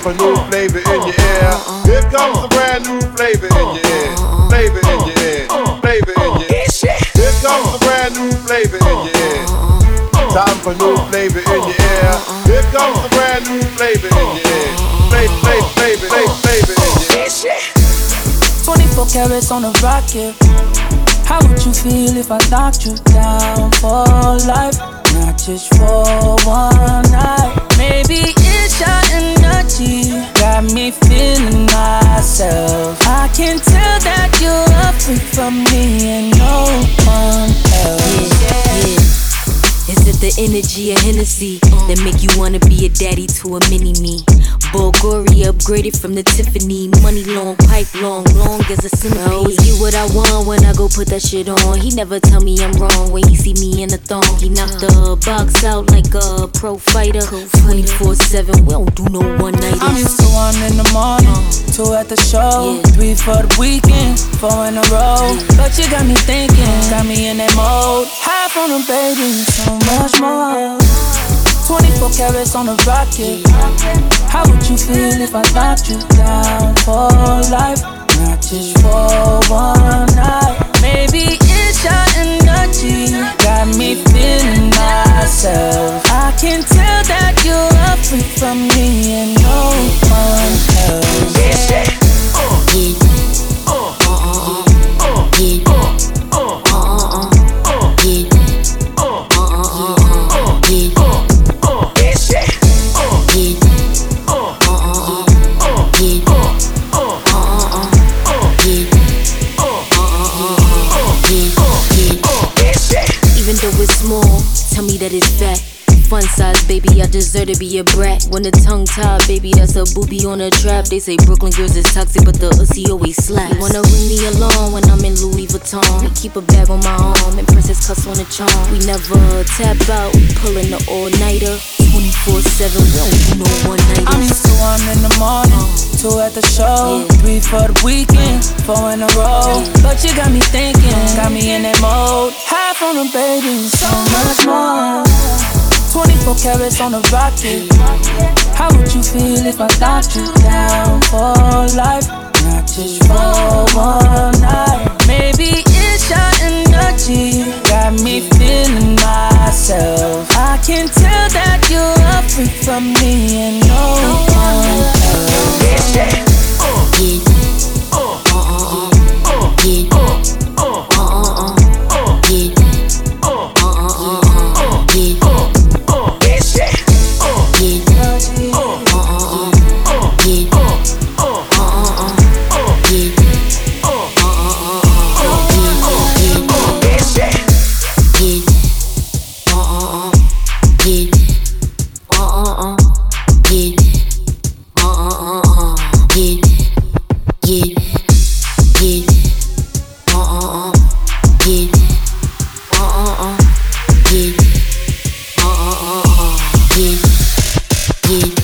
for new flavor in your ear. Here comes a brand new flavor in your ear. Flavor in your ear. Flavor in your air. Here comes a brand new flavor in your ear. Time for new flavor in your ear. Here comes a brand new flavor in your ear. Flavor, flavor, flavor, flavor, flavor in your air. 24 carats on a rocket. How would you feel if I knocked you down for life? Not just for one night. Maybe it's your energy Got me feeling myself. I can tell that you're a from me and no one else. Yeah, yeah. Is it the energy of Hennessy that make you wanna be a daddy to a mini me? Bulgari upgraded from the Tiffany. Money long, pipe long, long as a centipede. I always get what I want when I go put that shit on. He never tell me I'm wrong when he see me in the thong. He knock the box out like a pro fighter. 24 7, we don't do no one night. I'm used to one in the morning, uh. two at the show, three for the weekend, four in a row. But you got me thinking, got me in that mode. High from the baby, so much more. 24 carats on a rocket. How would you feel if I knocked you down for life? Not just for one night. Maybe it's your energy. Got me feeling myself. I can tell that you're a freak from small, tell me that it's fat. Fun size, baby, I deserve to be a brat. When the tongue tied, baby, that's a booby on a trap. They say Brooklyn girls is toxic, but the ussy always slap. You wanna ring me along when I'm in Louis Vuitton? We keep a bag on my arm and princess cuss on the charm. We never tap out, pulling the all nighter. 24 7, we don't do no one I'm nighter. one in the morning, two at the show, three for the weekend, four in a row. But you got me thinking, mm-hmm. got me in that mode. High from the baby, so much more. 24 carats on a rocket. Mm-hmm. How would you feel if I knocked you down for life? you.